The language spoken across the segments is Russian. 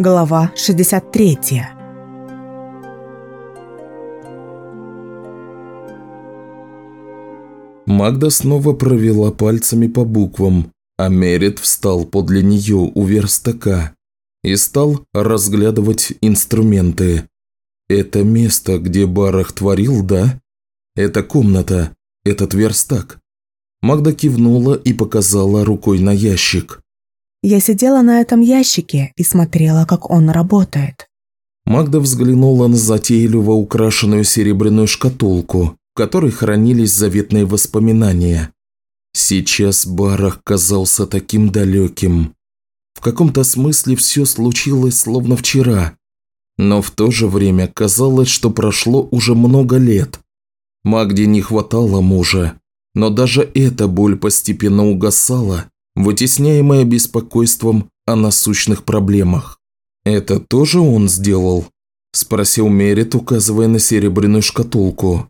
Глава 63 Магда снова провела пальцами по буквам, а Мерит встал подле нее у верстака и стал разглядывать инструменты. Это место, где Барах творил, да? Это комната, этот верстак. Магда кивнула и показала рукой на ящик. Я сидела на этом ящике и смотрела, как он работает. Магда взглянула на затейливо украшенную серебряную шкатулку, в которой хранились заветные воспоминания. Сейчас Барах казался таким далеким. В каком-то смысле все случилось словно вчера, но в то же время казалось, что прошло уже много лет. Магде не хватало мужа, но даже эта боль постепенно угасала, вытесняемая беспокойством о насущных проблемах. «Это тоже он сделал?» – спросил Мерит, указывая на серебряную шкатулку.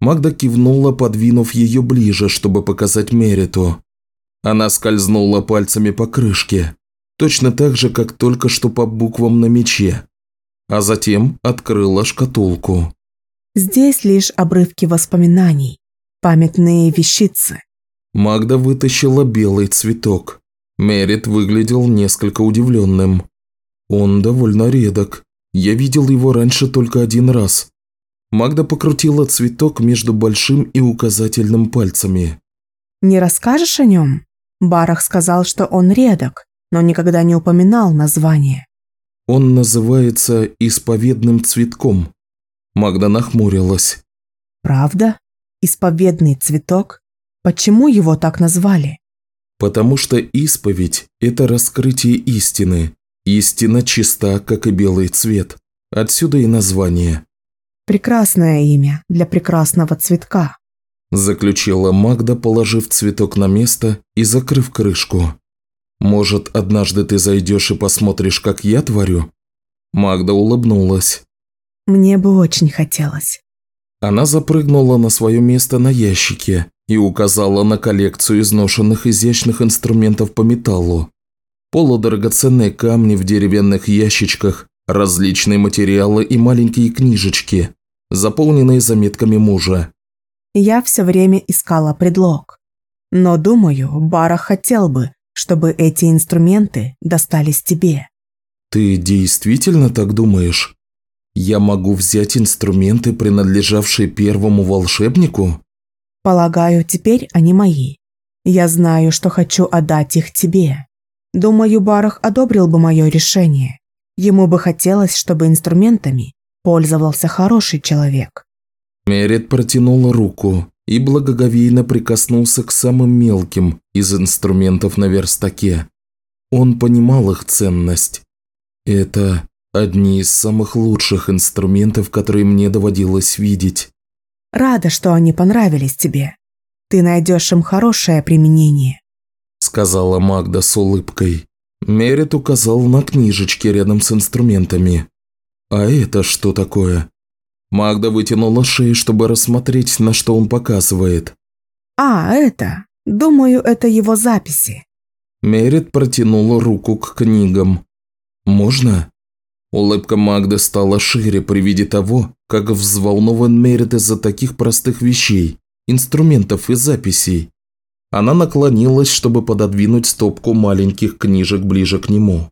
Магда кивнула, подвинув ее ближе, чтобы показать Мериту. Она скользнула пальцами по крышке, точно так же, как только что по буквам на мече, а затем открыла шкатулку. Здесь лишь обрывки воспоминаний, памятные вещицы. Магда вытащила белый цветок. Мерит выглядел несколько удивленным. Он довольно редок. Я видел его раньше только один раз. Магда покрутила цветок между большим и указательным пальцами. Не расскажешь о нем? Барах сказал, что он редок, но никогда не упоминал название. Он называется исповедным цветком. Магда нахмурилась. Правда? Исповедный цветок? Почему его так назвали? Потому что исповедь – это раскрытие истины. Истина чиста, как и белый цвет. Отсюда и название. Прекрасное имя для прекрасного цветка. Заключила Магда, положив цветок на место и закрыв крышку. «Может, однажды ты зайдешь и посмотришь, как я творю?» Магда улыбнулась. Мне бы очень хотелось. Она запрыгнула на свое место на ящике и указала на коллекцию изношенных изящных инструментов по металлу. Полудрагоценные камни в деревянных ящичках, различные материалы и маленькие книжечки, заполненные заметками мужа. Я все время искала предлог. Но, думаю, Бара хотел бы, чтобы эти инструменты достались тебе. Ты действительно так думаешь? Я могу взять инструменты, принадлежавшие первому волшебнику? Полагаю, теперь они мои. Я знаю, что хочу отдать их тебе. Думаю, Барах одобрил бы мое решение. Ему бы хотелось, чтобы инструментами пользовался хороший человек. Мерит протянул руку и благоговейно прикоснулся к самым мелким из инструментов на верстаке. Он понимал их ценность. Это одни из самых лучших инструментов, которые мне доводилось видеть. Рада, что они понравились тебе. Ты найдешь им хорошее применение», – сказала Магда с улыбкой. Мерит указал на книжечки рядом с инструментами. «А это что такое?» Магда вытянула шею, чтобы рассмотреть, на что он показывает. «А, это? Думаю, это его записи». Мерит протянула руку к книгам. «Можно?» Улыбка Магды стала шире при виде того, как взволнован Мерит из-за таких простых вещей, инструментов и записей. Она наклонилась, чтобы пододвинуть стопку маленьких книжек ближе к нему.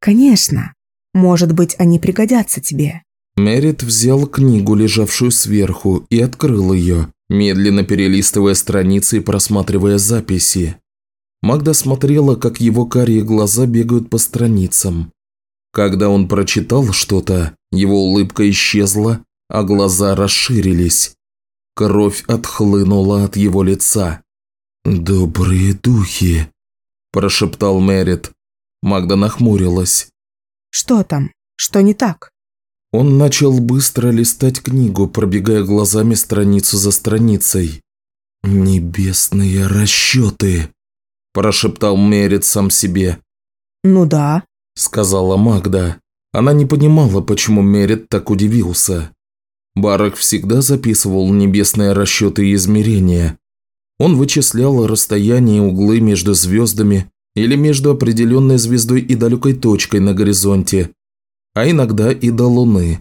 «Конечно. Может быть, они пригодятся тебе». Мерит взял книгу, лежавшую сверху, и открыл ее, медленно перелистывая страницы и просматривая записи. Магда смотрела, как его карие глаза бегают по страницам. Когда он прочитал что-то, его улыбка исчезла, а глаза расширились. Кровь отхлынула от его лица. «Добрые духи», – прошептал Мерит. Магда нахмурилась. «Что там? Что не так?» Он начал быстро листать книгу, пробегая глазами страницу за страницей. «Небесные расчеты», – прошептал Мерит сам себе. «Ну да», – сказала Магда. Она не понимала, почему Мерит так удивился. Барак всегда записывал небесные расчеты и измерения. Он вычислял расстояние и углы между звездами, или между определенной звездой и далекой точкой на горизонте, а иногда и до Луны.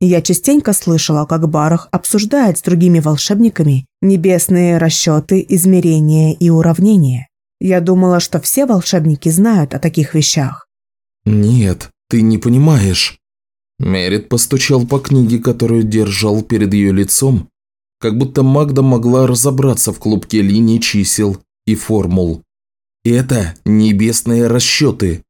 Я частенько слышала, как Барах обсуждает с другими волшебниками небесные расчеты, измерения и уравнения. Я думала, что все волшебники знают о таких вещах. «Нет, ты не понимаешь». Мерит постучал по книге, которую держал перед ее лицом, как будто Магда могла разобраться в клубке линий чисел и формул. «Это небесные расчеты».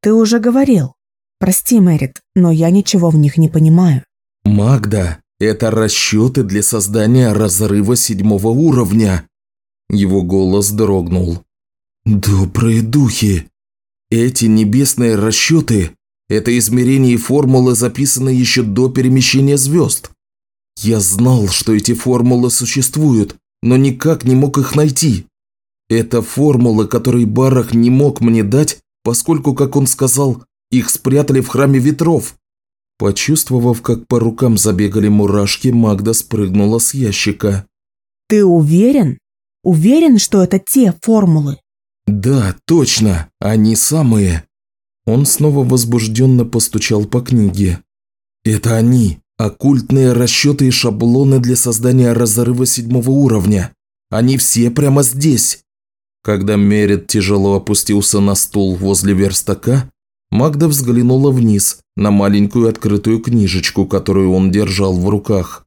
«Ты уже говорил. Прости, Мэрит, но я ничего в них не понимаю». «Магда, это расчеты для создания разрыва седьмого уровня». Его голос дрогнул. «Добрые духи! Эти небесные расчеты – это измерения и формулы, записанные еще до перемещения звезд. Я знал, что эти формулы существуют, но никак не мог их найти. Это формулы, которые Барах не мог мне дать, поскольку, как он сказал, их спрятали в храме ветров. Почувствовав, как по рукам забегали мурашки, Магда спрыгнула с ящика. «Ты уверен? Уверен, что это те формулы?» «Да, точно, они самые». Он снова возбужденно постучал по книге. «Это они, оккультные расчеты и шаблоны для создания разрыва седьмого уровня. Они все прямо здесь». Когда Мерит тяжело опустился на стул возле верстака, Магда взглянула вниз на маленькую открытую книжечку, которую он держал в руках.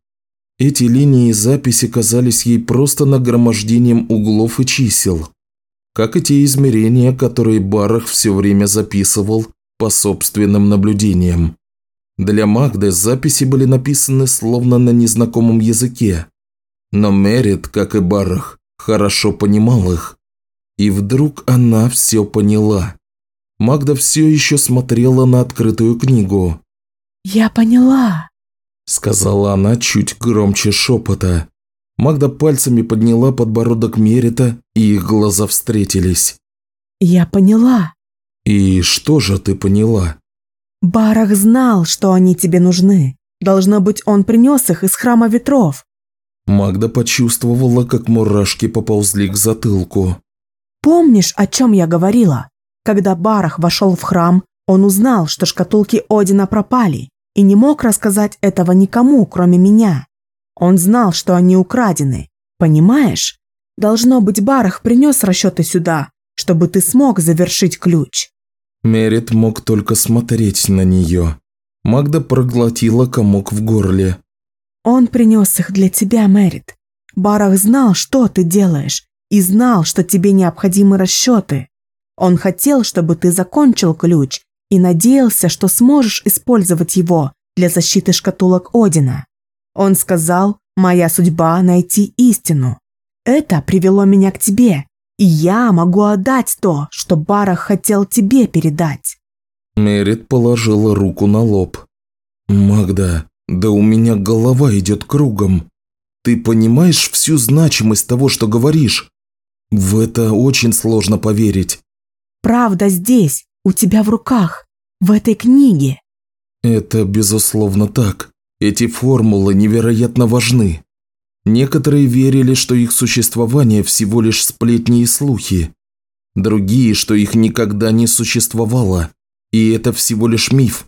Эти линии записи казались ей просто нагромождением углов и чисел как и те измерения, которые Барах все время записывал по собственным наблюдениям. Для Магды записи были написаны словно на незнакомом языке, но Мерит, как и Барах, хорошо понимал их. И вдруг она все поняла. Магда все еще смотрела на открытую книгу. «Я поняла», – сказала она чуть громче шепота. Магда пальцами подняла подбородок Мерита, и их глаза встретились. «Я поняла». «И что же ты поняла?» «Барах знал, что они тебе нужны. Должно быть, он принес их из храма ветров». Магда почувствовала, как мурашки поползли к затылку. «Помнишь, о чем я говорила? Когда Барах вошел в храм, он узнал, что шкатулки Одина пропали, и не мог рассказать этого никому, кроме меня. Он знал, что они украдены. Понимаешь? Должно быть, Барах принес расчеты сюда, чтобы ты смог завершить ключ». Мерит мог только смотреть на нее. Магда проглотила комок в горле. «Он принес их для тебя, Мерит. Барах знал, что ты делаешь, и знал, что тебе необходимы расчеты. Он хотел, чтобы ты закончил ключ и надеялся, что сможешь использовать его для защиты шкатулок Одина. Он сказал, моя судьба – найти истину. Это привело меня к тебе, и я могу отдать то, что Барах хотел тебе передать». Мерит положила руку на лоб. «Магда, да у меня голова идет кругом. Ты понимаешь всю значимость того, что говоришь? В это очень сложно поверить». «Правда здесь, у тебя в руках, в этой книге». «Это безусловно так. Эти формулы невероятно важны. Некоторые верили, что их существование всего лишь сплетни и слухи. Другие, что их никогда не существовало, и это всего лишь миф.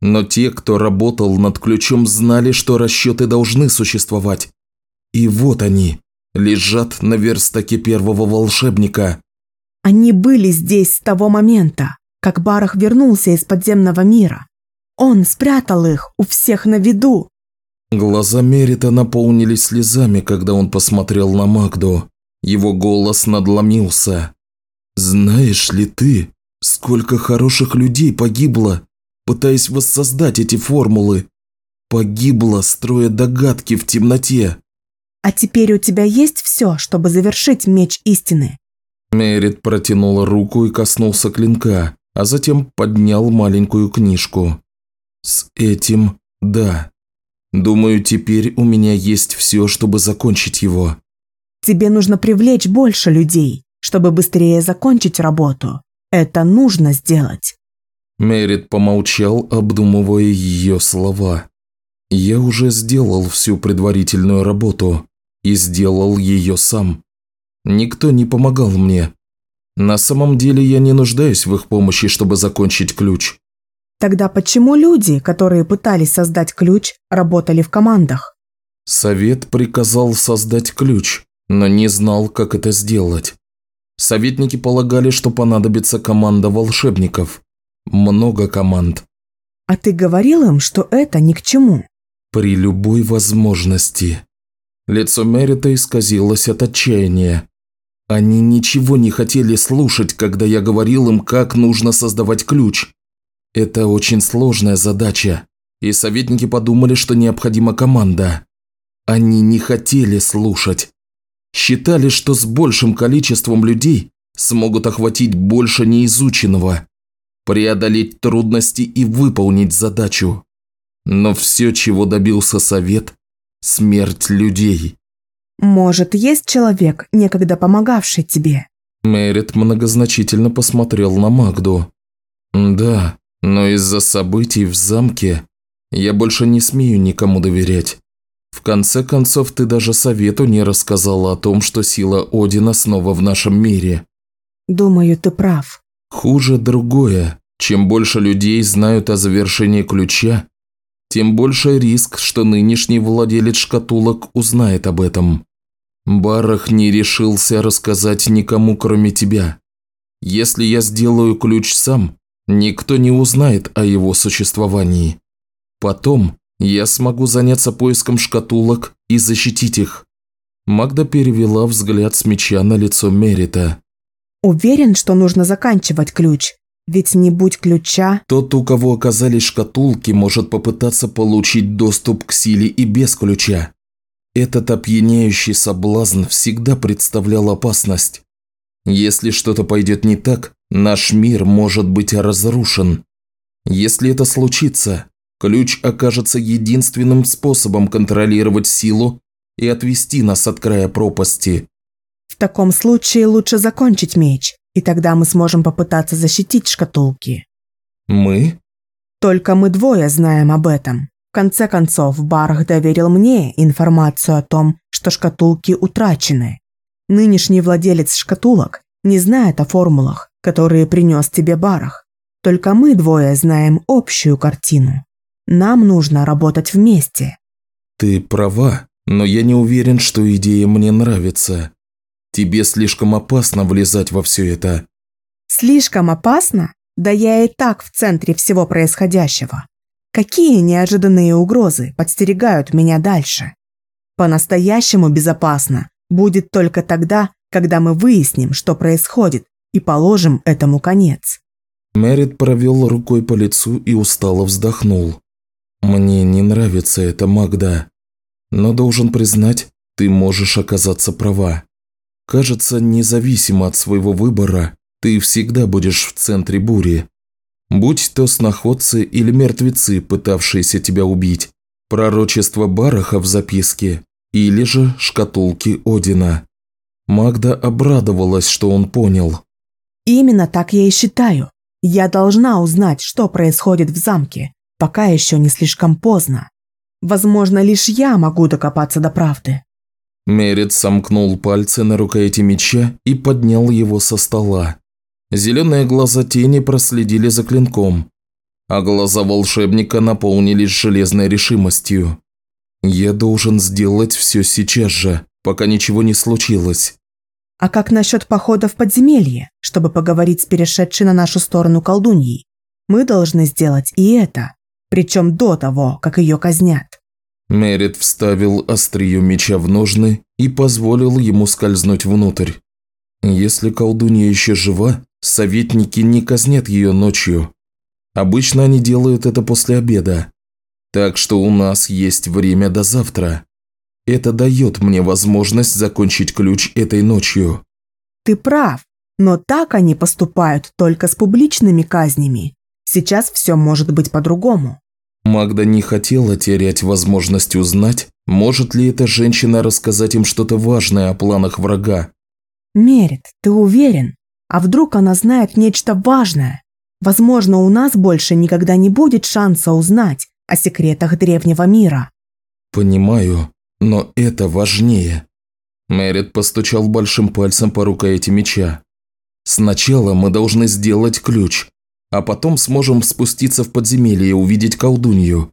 Но те, кто работал над ключом, знали, что расчеты должны существовать. И вот они, лежат на верстаке первого волшебника. Они были здесь с того момента, как Барах вернулся из подземного мира. Он спрятал их у всех на виду. Глаза Мерита наполнились слезами, когда он посмотрел на Магду. Его голос надломился. «Знаешь ли ты, сколько хороших людей погибло, пытаясь воссоздать эти формулы? Погибло, строя догадки в темноте». «А теперь у тебя есть все, чтобы завершить меч истины?» Мерит протянул руку и коснулся клинка, а затем поднял маленькую книжку. С этим – да. Думаю, теперь у меня есть все, чтобы закончить его. Тебе нужно привлечь больше людей, чтобы быстрее закончить работу. Это нужно сделать. Мерит помолчал, обдумывая ее слова. Я уже сделал всю предварительную работу и сделал ее сам. Никто не помогал мне. На самом деле я не нуждаюсь в их помощи, чтобы закончить ключ. Тогда почему люди, которые пытались создать ключ, работали в командах? Совет приказал создать ключ, но не знал, как это сделать. Советники полагали, что понадобится команда волшебников. Много команд. А ты говорил им, что это ни к чему? При любой возможности. Лицо Мерита исказилось от отчаяния. Они ничего не хотели слушать, когда я говорил им, как нужно создавать ключ. Это очень сложная задача, и советники подумали, что необходима команда. Они не хотели слушать. Считали, что с большим количеством людей смогут охватить больше неизученного, преодолеть трудности и выполнить задачу. Но все, чего добился совет – смерть людей. Может, есть человек, некогда помогавший тебе? Мэрит многозначительно посмотрел на Магду. Да, но из-за событий в замке я больше не смею никому доверять. В конце концов, ты даже совету не рассказала о том, что сила Одина снова в нашем мире. Думаю, ты прав. Хуже другое. Чем больше людей знают о завершении ключа, тем больше риск, что нынешний владелец шкатулок узнает об этом. Барах не решился рассказать никому, кроме тебя. Если я сделаю ключ сам, никто не узнает о его существовании. Потом я смогу заняться поиском шкатулок и защитить их. Магда перевела взгляд с меча на лицо Мерита. Уверен, что нужно заканчивать ключ. Ведь не будь ключа... Тот, у кого оказались шкатулки, может попытаться получить доступ к силе и без ключа. Этот опьяняющий соблазн всегда представлял опасность. Если что-то пойдет не так, наш мир может быть разрушен. Если это случится, ключ окажется единственным способом контролировать силу и отвести нас от края пропасти. В таком случае лучше закончить меч, и тогда мы сможем попытаться защитить шкатулки. Мы? Только мы двое знаем об этом. В конце концов, Барах доверил мне информацию о том, что шкатулки утрачены. Нынешний владелец шкатулок не знает о формулах, которые принес тебе Барах. Только мы двое знаем общую картину. Нам нужно работать вместе. Ты права, но я не уверен, что идея мне нравится. Тебе слишком опасно влезать во все это. Слишком опасно? Да я и так в центре всего происходящего. Какие неожиданные угрозы подстерегают меня дальше? По-настоящему безопасно будет только тогда, когда мы выясним, что происходит, и положим этому конец. Мэрит провел рукой по лицу и устало вздохнул. «Мне не нравится это, Магда. Но должен признать, ты можешь оказаться права. Кажется, независимо от своего выбора, ты всегда будешь в центре бури. Будь то сноходцы или мертвецы, пытавшиеся тебя убить, пророчество Бараха в записке или же шкатулки Одина. Магда обрадовалась, что он понял. Именно так я и считаю. Я должна узнать, что происходит в замке, пока еще не слишком поздно. Возможно, лишь я могу докопаться до правды. Мерит сомкнул пальцы на рукояти меча и поднял его со стола. Зеленые глаза тени проследили за клинком, а глаза волшебника наполнились железной решимостью. «Я должен сделать все сейчас же, пока ничего не случилось». «А как насчет похода в подземелье, чтобы поговорить с перешедшей на нашу сторону колдуньей? Мы должны сделать и это, причем до того, как ее казнят». Мерит вставил острие меча в ножны и позволил ему скользнуть внутрь. Если колдунья еще жива, советники не казнят ее ночью. Обычно они делают это после обеда. Так что у нас есть время до завтра. Это дает мне возможность закончить ключ этой ночью. Ты прав, но так они поступают только с публичными казнями. Сейчас все может быть по-другому. Магда не хотела терять возможность узнать, может ли эта женщина рассказать им что-то важное о планах врага. Мерит, ты уверен? А вдруг она знает нечто важное? Возможно, у нас больше никогда не будет шанса узнать о секретах древнего мира. Понимаю, но это важнее. Мерит постучал большим пальцем по рукояти меча. Сначала мы должны сделать ключ, а потом сможем спуститься в подземелье и увидеть колдунью.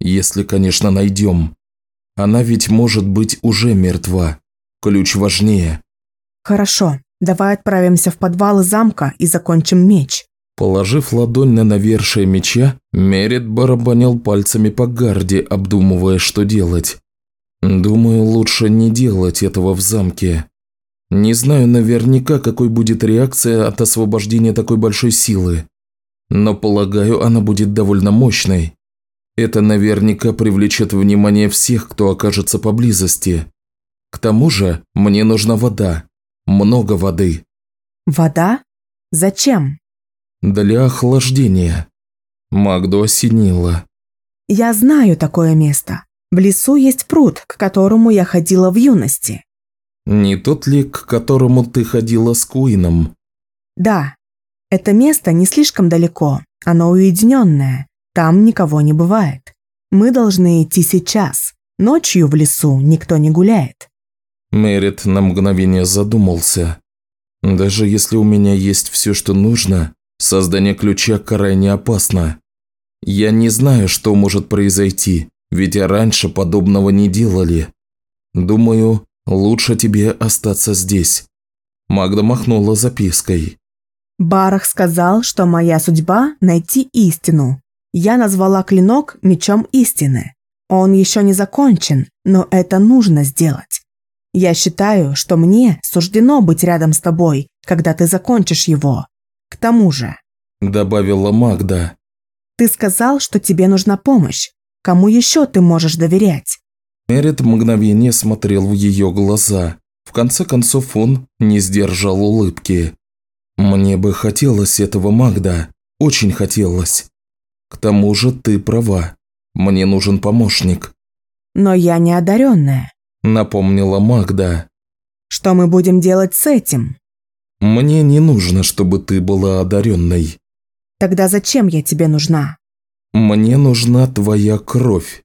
Если, конечно, найдем. Она ведь может быть уже мертва. Ключ важнее. Хорошо, давай отправимся в подвалы замка и закончим меч. Положив ладонь на навершие меча, Мерит барабанил пальцами по гарде, обдумывая, что делать. Думаю, лучше не делать этого в замке. Не знаю наверняка, какой будет реакция от освобождения такой большой силы. Но полагаю, она будет довольно мощной. Это наверняка привлечет внимание всех, кто окажется поблизости. К тому же, мне нужна вода. Много воды. Вода? Зачем? Для охлаждения. Магду осенило. Я знаю такое место. В лесу есть пруд, к которому я ходила в юности. Не тот ли, к которому ты ходила с Куином? Да. Это место не слишком далеко. Оно уединенное. Там никого не бывает. Мы должны идти сейчас. Ночью в лесу никто не гуляет. Мерит на мгновение задумался. Даже если у меня есть все, что нужно, создание ключа крайне опасно. Я не знаю, что может произойти, ведь раньше подобного не делали. Думаю, лучше тебе остаться здесь. Магда махнула запиской. Барах сказал, что моя судьба – найти истину. Я назвала клинок мечом истины. Он еще не закончен, но это нужно сделать. Я считаю, что мне суждено быть рядом с тобой, когда ты закончишь его. К тому же, добавила Магда, ты сказал, что тебе нужна помощь. Кому еще ты можешь доверять? Мерит мгновение смотрел в ее глаза. В конце концов он не сдержал улыбки. «Мне бы хотелось этого, Магда. Очень хотелось. К тому же ты права. Мне нужен помощник». «Но я не одаренная», – напомнила Магда. «Что мы будем делать с этим?» «Мне не нужно, чтобы ты была одаренной. Тогда зачем я тебе нужна? Мне нужна твоя кровь.